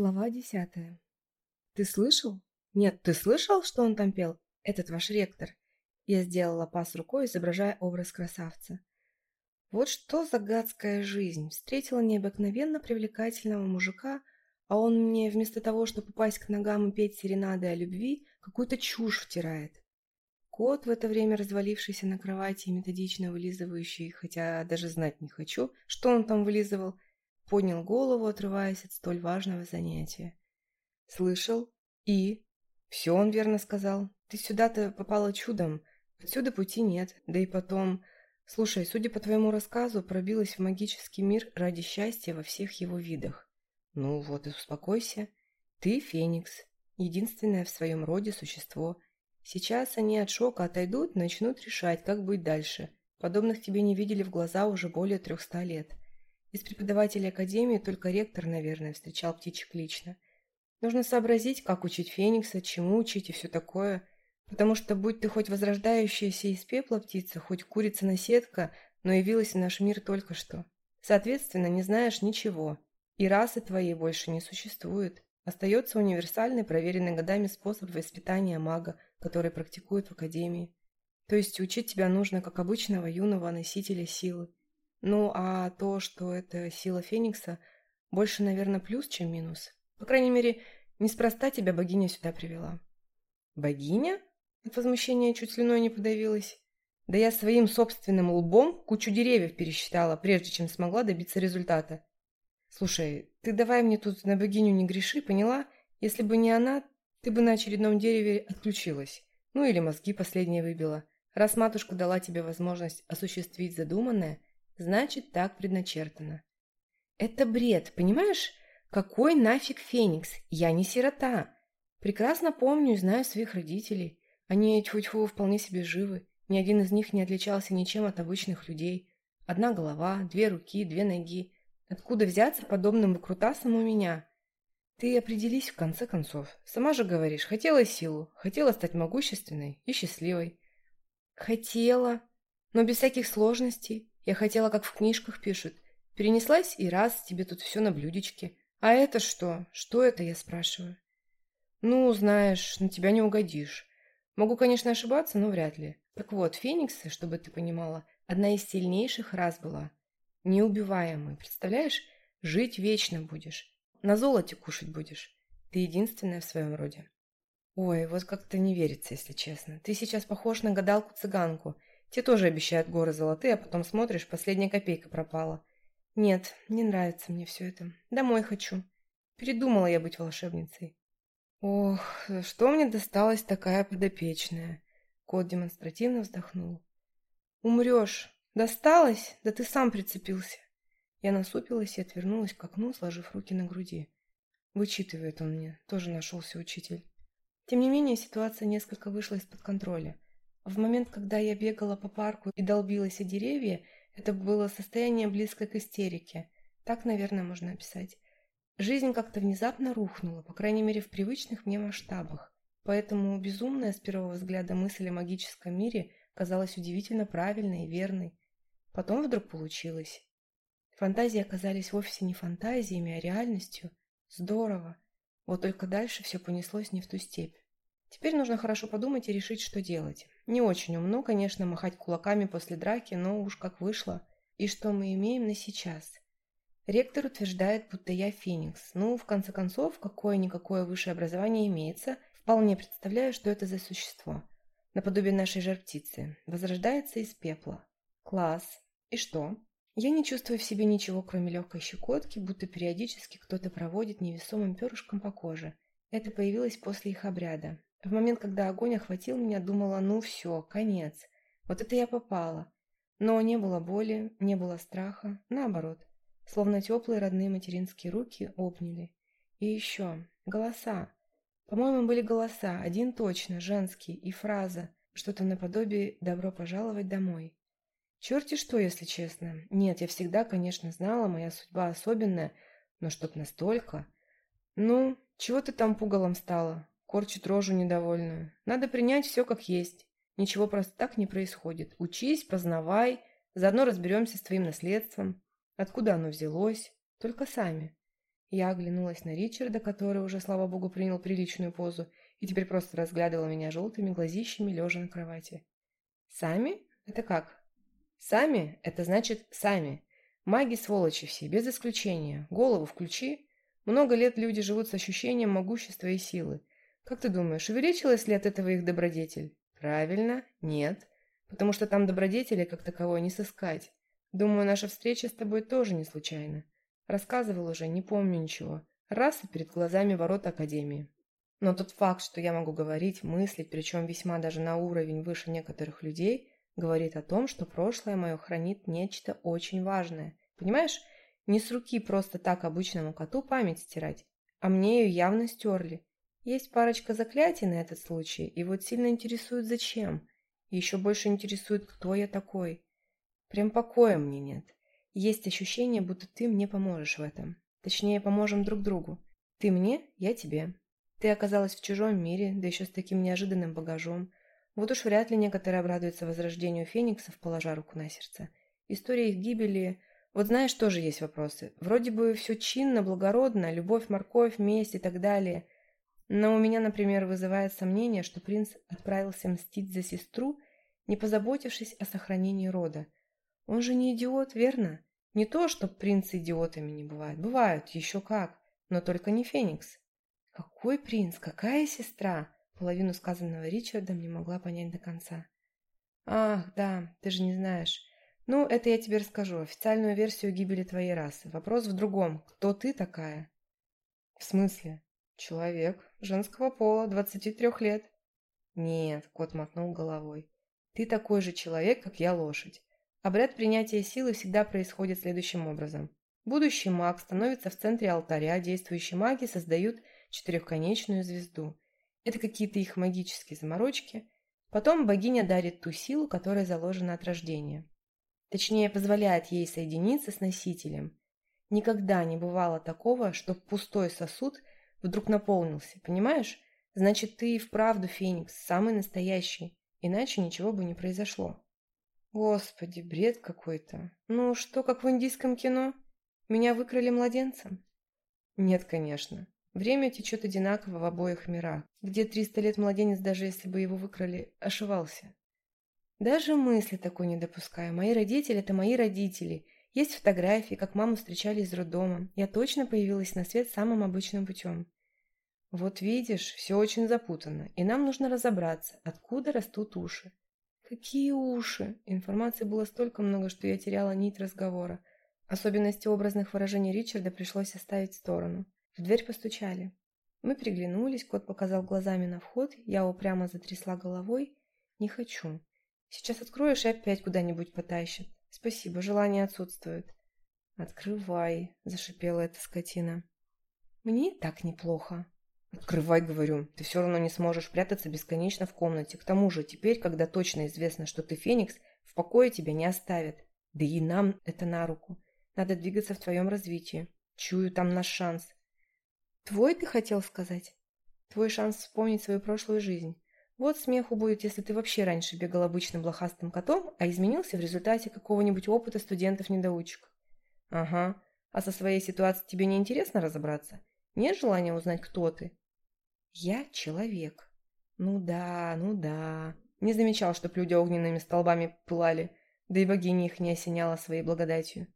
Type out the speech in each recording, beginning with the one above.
Глава десятая. «Ты слышал? Нет, ты слышал, что он там пел? Этот ваш ректор!» Я сделала пас рукой, изображая образ красавца. Вот что за гадская жизнь! Встретила необыкновенно привлекательного мужика, а он мне вместо того, чтобы попасть к ногам и петь серенады о любви, какую-то чушь втирает. Кот, в это время развалившийся на кровати и методично вылизывающий, хотя даже знать не хочу, что он там вылизывал – поднял голову, отрываясь от столь важного занятия. «Слышал? И?» «Все он верно сказал. Ты сюда-то попала чудом. Отсюда пути нет. Да и потом...» «Слушай, судя по твоему рассказу, пробилась в магический мир ради счастья во всех его видах. Ну вот и успокойся. Ты Феникс, единственное в своем роде существо. Сейчас они от шока отойдут, начнут решать, как быть дальше. Подобных тебе не видели в глаза уже более трехста лет. Из преподавателей Академии только ректор, наверное, встречал птичек лично. Нужно сообразить, как учить Феникса, чему учить и все такое. Потому что будь ты хоть возрождающаяся из пепла птица, хоть курица-наседка, но явилась в наш мир только что. Соответственно, не знаешь ничего. И расы твоей больше не существует. Остается универсальный, проверенный годами способ воспитания мага, который практикуют в Академии. То есть учить тебя нужно, как обычного юного носителя силы. Ну, а то, что это сила Феникса, больше, наверное, плюс, чем минус. По крайней мере, неспроста тебя богиня сюда привела. Богиня? От возмущения чуть слюной не подавилась. Да я своим собственным лбом кучу деревьев пересчитала, прежде чем смогла добиться результата. Слушай, ты давай мне тут на богиню не греши, поняла? Если бы не она, ты бы на очередном дереве отключилась. Ну или мозги последние выбила. Раз матушка дала тебе возможность осуществить задуманное – значит, так предначертано. Это бред, понимаешь? Какой нафиг Феникс? Я не сирота. Прекрасно помню и знаю своих родителей. Они, тьфу-тьфу, вполне себе живы. Ни один из них не отличался ничем от обычных людей. Одна голова, две руки, две ноги. Откуда взяться подобным выкрутасом у меня? Ты определись в конце концов. Сама же говоришь, хотела силу, хотела стать могущественной и счастливой. Хотела, но без всяких сложностей. Я хотела, как в книжках пишут. Перенеслась и раз, тебе тут все на блюдечке. А это что? Что это, я спрашиваю? Ну, знаешь, на тебя не угодишь. Могу, конечно, ошибаться, но вряд ли. Так вот, фениксы, чтобы ты понимала, одна из сильнейших раз была. Неубиваемый, представляешь? Жить вечно будешь. На золоте кушать будешь. Ты единственная в своем роде. Ой, вот как-то не верится, если честно. Ты сейчас похож на гадалку-цыганку – те тоже обещают горы золотые, а потом смотришь, последняя копейка пропала. Нет, не нравится мне все это. Домой хочу. Передумала я быть волшебницей. Ох, что мне досталась такая подопечная? Кот демонстративно вздохнул. Умрешь. Досталось? Да ты сам прицепился. Я насупилась и отвернулась к окну, сложив руки на груди. Вычитывает он мне, тоже нашелся учитель. Тем не менее, ситуация несколько вышла из-под контроля. В момент, когда я бегала по парку и долбилась о деревья, это было состояние близкое к истерике. Так, наверное, можно описать. Жизнь как-то внезапно рухнула, по крайней мере, в привычных мне масштабах. Поэтому безумная с первого взгляда мысль о магическом мире казалась удивительно правильной и верной. Потом вдруг получилось. Фантазии оказались вовсе не фантазиями, а реальностью. Здорово. Вот только дальше все понеслось не в ту степь. Теперь нужно хорошо подумать и решить, что делать. Не очень умно, конечно, махать кулаками после драки, но уж как вышло. И что мы имеем на сейчас? Ректор утверждает, будто я феникс. Ну, в конце концов, какое-никакое высшее образование имеется. Вполне представляю, что это за существо. Наподобие нашей жар-птицы. Возрождается из пепла. Класс. И что? Я не чувствую в себе ничего, кроме легкой щекотки, будто периодически кто-то проводит невесомым перышком по коже. Это появилось после их обряда. В момент, когда огонь охватил меня, думала, ну все, конец. Вот это я попала. Но не было боли, не было страха, наоборот. Словно теплые родные материнские руки обняли. И еще, голоса. По-моему, были голоса, один точно, женский, и фраза, что-то наподобие «добро пожаловать домой». Черти что, если честно. Нет, я всегда, конечно, знала, моя судьба особенная, но что-то настолько. Ну, чего ты там пугалом стала? Корчит рожу недовольную. Надо принять все как есть. Ничего просто так не происходит. Учись, познавай. Заодно разберемся с твоим наследством. Откуда оно взялось? Только сами. Я оглянулась на Ричарда, который уже, слава богу, принял приличную позу и теперь просто разглядывал меня желтыми глазищами, лежа на кровати. «Сами? Это как?» «Сами? Это значит сами. Маги-сволочи все, без исключения. Голову включи. Много лет люди живут с ощущением могущества и силы. Как ты думаешь, увеличилось ли от этого их добродетель? Правильно, нет. Потому что там добродетели как таковой не сыскать. Думаю, наша встреча с тобой тоже не случайна. Рассказывал уже, не помню ничего. Раз и перед глазами ворота Академии. Но тот факт, что я могу говорить, мыслить, причем весьма даже на уровень выше некоторых людей, говорит о том, что прошлое мое хранит нечто очень важное. Понимаешь, не с руки просто так обычному коту память стирать, а мне ее явно стерли. Есть парочка заклятий на этот случай, и вот сильно интересует зачем. Еще больше интересует, кто я такой. Прям покоя мне нет. Есть ощущение, будто ты мне поможешь в этом. Точнее, поможем друг другу. Ты мне, я тебе. Ты оказалась в чужом мире, да еще с таким неожиданным багажом. Вот уж вряд ли некоторые обрадуются возрождению фениксов, положа руку на сердце. История их гибели... Вот знаешь, тоже есть вопросы. Вроде бы все чинно, благородно, любовь, морковь, месть и так далее – но у меня, например, вызывает сомнение, что принц отправился мстить за сестру, не позаботившись о сохранении рода. Он же не идиот, верно? Не то, что принцы идиотами не бывают. Бывают, еще как, но только не Феникс. Какой принц, какая сестра? Половину сказанного Ричардом не могла понять до конца. Ах, да, ты же не знаешь. Ну, это я тебе расскажу, официальную версию гибели твоей расы. Вопрос в другом. Кто ты такая? В смысле? Человек женского пола, 23 лет. Нет, кот мотнул головой. Ты такой же человек, как я лошадь. Обряд принятия силы всегда происходит следующим образом. Будущий маг становится в центре алтаря, действующие маги создают четырехконечную звезду. Это какие-то их магические заморочки. Потом богиня дарит ту силу, которая заложена от рождения. Точнее, позволяет ей соединиться с носителем. Никогда не бывало такого, что пустой сосуд – вдруг наполнился, понимаешь? Значит, ты и вправду Феникс, самый настоящий. Иначе ничего бы не произошло. Господи, бред какой-то. Ну что, как в индийском кино? Меня выкрали младенцем? Нет, конечно. Время течет одинаково в обоих мирах, где 300 лет младенец, даже если бы его выкрали, ошивался. Даже мысли такой не допускаю. Мои родители – это мои родители – есть фотографии, как маму встречали из роддома. Я точно появилась на свет самым обычным путем. Вот видишь, все очень запутанно, и нам нужно разобраться, откуда растут уши. Какие уши? Информации было столько много, что я теряла нить разговора. Особенности образных выражений Ричарда пришлось оставить в сторону. В дверь постучали. Мы приглянулись, кот показал глазами на вход, я упрямо затрясла головой. Не хочу. Сейчас откроешь и опять куда-нибудь потащит. Спасибо, желание отсутствует. Открывай, зашипела эта скотина. Мне и так неплохо. Открывай, говорю. Ты все равно не сможешь прятаться бесконечно в комнате. К тому же, теперь, когда точно известно, что ты Феникс, в покое тебя не оставят. Да и нам это на руку. Надо двигаться в твоем развитии. Чую там наш шанс. Твой ты хотел сказать? Твой шанс вспомнить свою прошлую жизнь. Вот смеху будет, если ты вообще раньше бегал обычным блохастым котом, а изменился в результате какого-нибудь опыта студентов-недоучек». «Ага. А со своей ситуацией тебе не интересно разобраться?» Нет желания узнать, кто ты? Я человек. Ну да, ну да. Не замечал, чтоб люди огненными столбами пылали, да и богиня их не осеняла своей благодатью.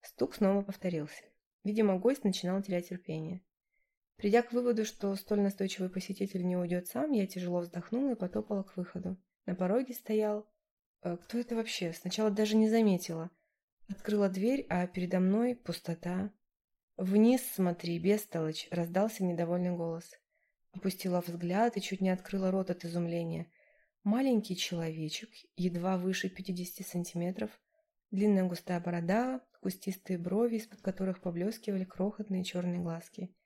Стук снова повторился. Видимо, гость начинал терять терпение. Придя к выводу, что столь настойчивый посетитель не уйдет сам, я тяжело вздохнула и потопала к выходу. На пороге стоял... Э, кто это вообще? Сначала даже не заметила. Открыла дверь, а передо мной пустота. «Вниз смотри, бестолочь!» — раздался недовольный голос. Опустила взгляд и чуть не открыла рот от изумления. Маленький человечек, едва выше 50 сантиметров, длинная густая борода, кустистые брови, из-под которых поблескивали крохотные черные глазки —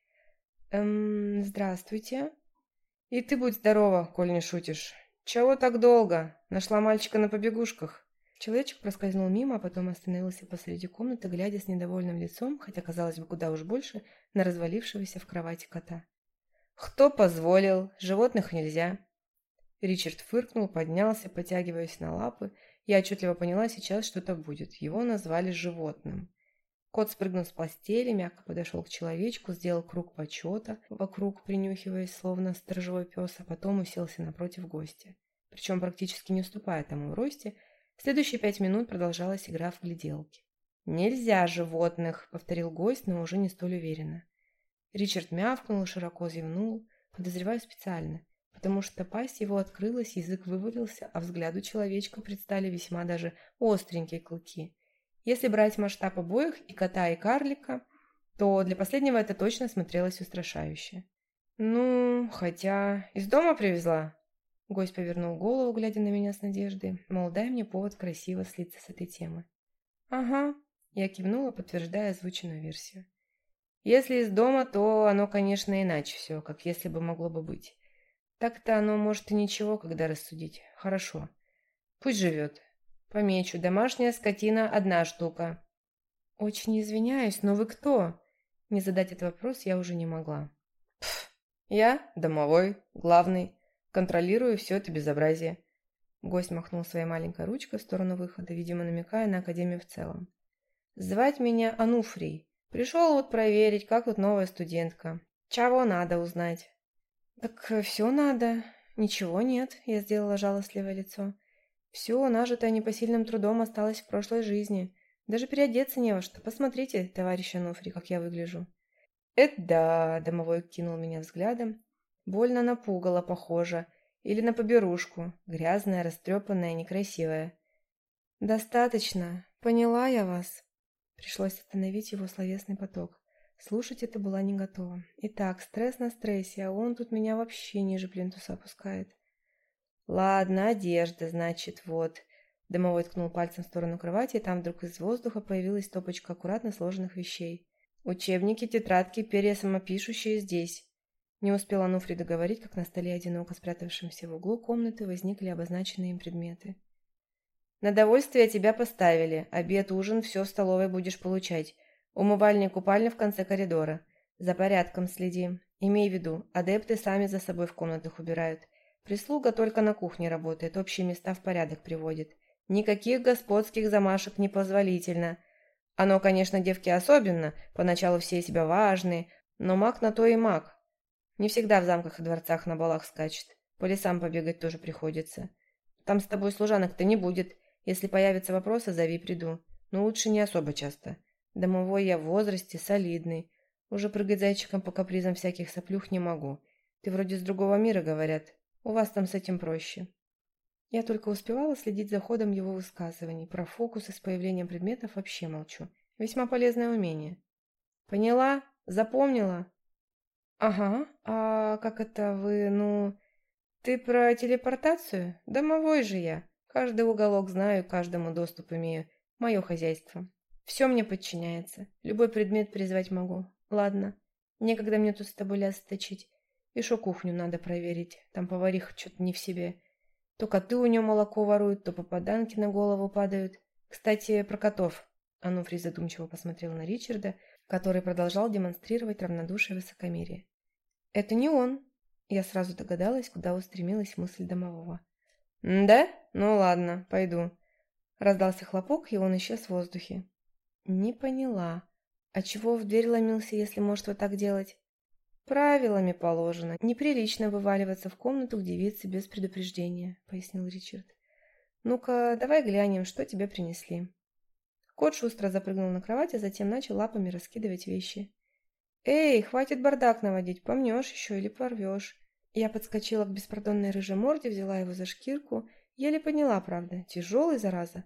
Эм, здравствуйте. И ты будь здорова, коль не шутишь. Чего так долго? Нашла мальчика на побегушках. Человечек проскользнул мимо, а потом остановился посреди комнаты, глядя с недовольным лицом, хотя казалось бы куда уж больше, на развалившегося в кровати кота. «Кто позволил? Животных нельзя!» Ричард фыркнул, поднялся, потягиваясь на лапы. Я отчетливо поняла сейчас, что то будет. Его назвали животным. Кот спрыгнул с постели, мягко подошел к человечку, сделал круг почета, вокруг принюхиваясь, словно сторожевой пес, а потом уселся напротив гостя. Причем практически не уступая тому в росте, следующие пять минут продолжалась игра в гляделки. «Нельзя животных!» — повторил гость, но уже не столь уверенно. Ричард мявкнул и широко зевнул, подозреваю специально, потому что пасть его открылась, язык вывалился, а взгляду человечка предстали весьма даже остренькие клыки — если брать масштаб обоих, и кота, и карлика, то для последнего это точно смотрелось устрашающе. «Ну, хотя... Из дома привезла?» Гость повернул голову, глядя на меня с надеждой, мол, дай мне повод красиво слиться с этой темы. «Ага», — я кивнула, подтверждая озвученную версию. «Если из дома, то оно, конечно, иначе все, как если бы могло бы быть. Так-то оно, может, и ничего, когда рассудить. Хорошо. Пусть живет. Помечу, домашняя скотина – одна штука. Очень извиняюсь, но вы кто? Не задать этот вопрос я уже не могла. Пф, я домовой, главный. Контролирую все это безобразие. Гость махнул своей маленькой ручкой в сторону выхода, видимо, намекая на Академию в целом. «Звать меня Ануфрий. Пришел вот проверить, как вот новая студентка. Чего надо узнать?» «Так все надо. Ничего нет», — я сделала жалостливое лицо. Все нажитое непосильным трудом осталось в прошлой жизни. Даже переодеться не во что. Посмотрите, товарищ Ануфри, как я выгляжу». «Это да!» – домовой кинул меня взглядом. Больно напугало, похоже. Или на поберушку. Грязная, растрепанная, некрасивая. «Достаточно. Поняла я вас». Пришлось остановить его словесный поток. Слушать это была не готова. Итак, стресс на стрессе, а он тут меня вообще ниже плинтуса опускает. «Ладно, одежда, значит, вот». Дымовой ткнул пальцем в сторону кровати, и там вдруг из воздуха появилась топочка аккуратно сложенных вещей. «Учебники, тетрадки, перья самопишущие здесь». Не успел Ануфри договорить, как на столе одиноко спрятавшемся в углу комнаты возникли обозначенные им предметы. «На довольствие тебя поставили. Обед, ужин, все в столовой будешь получать. Умывальник, купальня в конце коридора. За порядком следи. Имей в виду, адепты сами за собой в комнатах убирают. Прислуга только на кухне работает, общие места в порядок приводит. Никаких господских замашек непозволительно. Оно, конечно, девки особенно, поначалу все себя важные, но маг на то и маг. Не всегда в замках и дворцах на балах скачет. По лесам побегать тоже приходится. Там с тобой служанок-то не будет. Если появятся вопросы, зови, приду. Но лучше не особо часто. Домовой я в возрасте, солидный. Уже прыгать зайчиком по капризам всяких соплюх не могу. Ты вроде с другого мира, говорят. У вас там с этим проще. Я только успевала следить за ходом его высказываний. Про фокусы с появлением предметов вообще молчу. Весьма полезное умение. Поняла? Запомнила? Ага. А как это вы, ну... Ты про телепортацию? Домовой же я. Каждый уголок знаю, каждому доступ имею. Мое хозяйство. Все мне подчиняется. Любой предмет призвать могу. Ладно. Некогда мне тут с тобой лясы точить. Еще кухню надо проверить. Там повариха что-то не в себе. То коты у нее молоко воруют, то попаданки на голову падают. Кстати, про котов. Ануфрий задумчиво посмотрел на Ричарда, который продолжал демонстрировать равнодушие и высокомерие. «Это не он!» Я сразу догадалась, куда устремилась мысль домового. «Да? Ну ладно, пойду». Раздался хлопок, и он исчез в воздухе. «Не поняла. А чего в дверь ломился, если может вот так делать?» «Правилами положено. Неприлично вываливаться в комнату к девице без предупреждения», — пояснил Ричард. «Ну-ка, давай глянем, что тебе принесли». Кот шустро запрыгнул на кровать, а затем начал лапами раскидывать вещи. «Эй, хватит бардак наводить, помнешь еще или порвешь». Я подскочила к беспардонной рыжей морде, взяла его за шкирку, еле подняла, правда, тяжелый, зараза,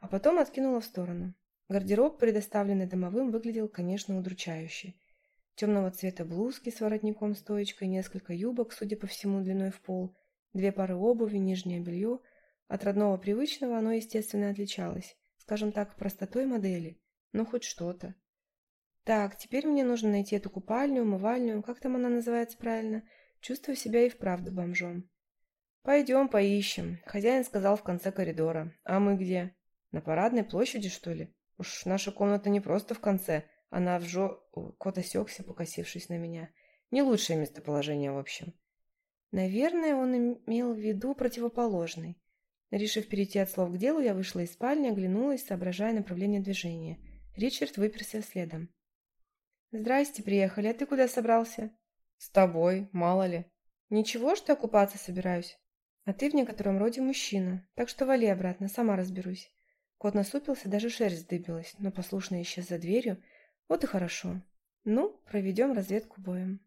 а потом откинула в сторону. Гардероб, предоставленный домовым, выглядел, конечно, удручающе темного цвета блузки с воротником-стоечкой, несколько юбок, судя по всему, длиной в пол, две пары обуви, нижнее белье. От родного привычного оно, естественно, отличалось, скажем так, простотой модели, но хоть что-то. Так, теперь мне нужно найти эту купальню, умывальню, как там она называется правильно. Чувствую себя и вправду бомжом. Пойдем поищем, хозяин сказал в конце коридора. А мы где? На парадной площади, что ли? Уж наша комната не просто в конце, она в жо... Кот осекся, покосившись на меня. Не лучшее местоположение, в общем. Наверное, он имел в виду противоположный. Решив перейти от слов к делу, я вышла из спальни, оглянулась, соображая направление движения. Ричард выперся следом. «Здрасте, приехали. А ты куда собрался?» «С тобой, мало ли». «Ничего, что я купаться собираюсь?» «А ты в некотором роде мужчина, так что вали обратно, сама разберусь». Вот и хорошо. Ну, проведем разведку боем.